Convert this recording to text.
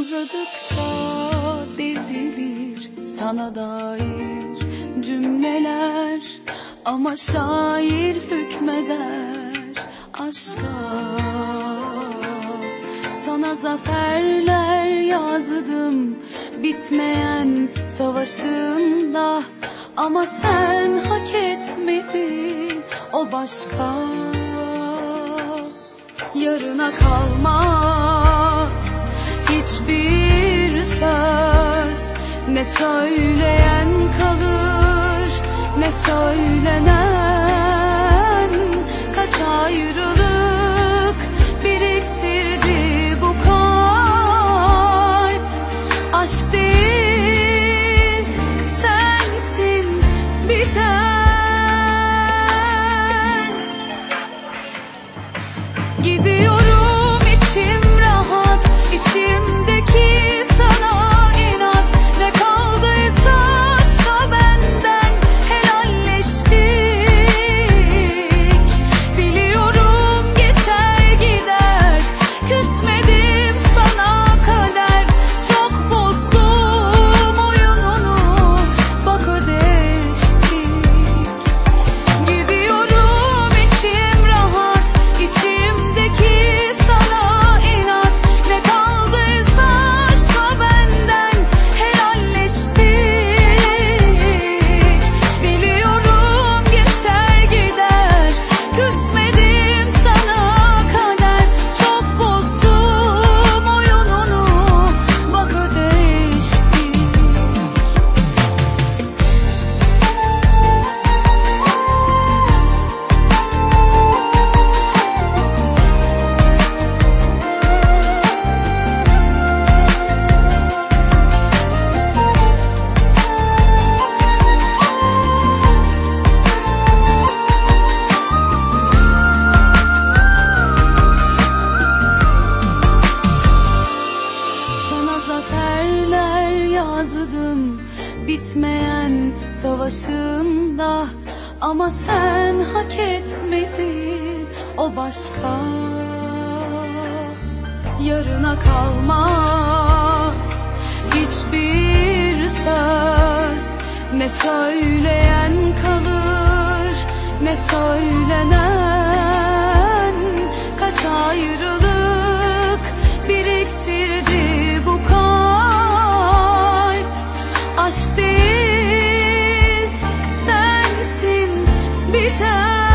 Uzadıkça devrilir sana dair cümleler. Ama şair hükmeder aşka. Sana zaferler yazdım bitmeyen savaşında. Ama sen hak etmedin o başka. Yarına kalmaz hiçbir söz. Ne söyleyen kalır ne söylenen Kaç ayrılık biriktirdi bu kalp. Aşk değil sensin biten. Gidiyorum bitmeyen savaşında. Ama sen hak etmedin o başka. Yarına kalmaz hiçbir söz. Ne söyleyen kalır ne söylenen Kaç ayrı return.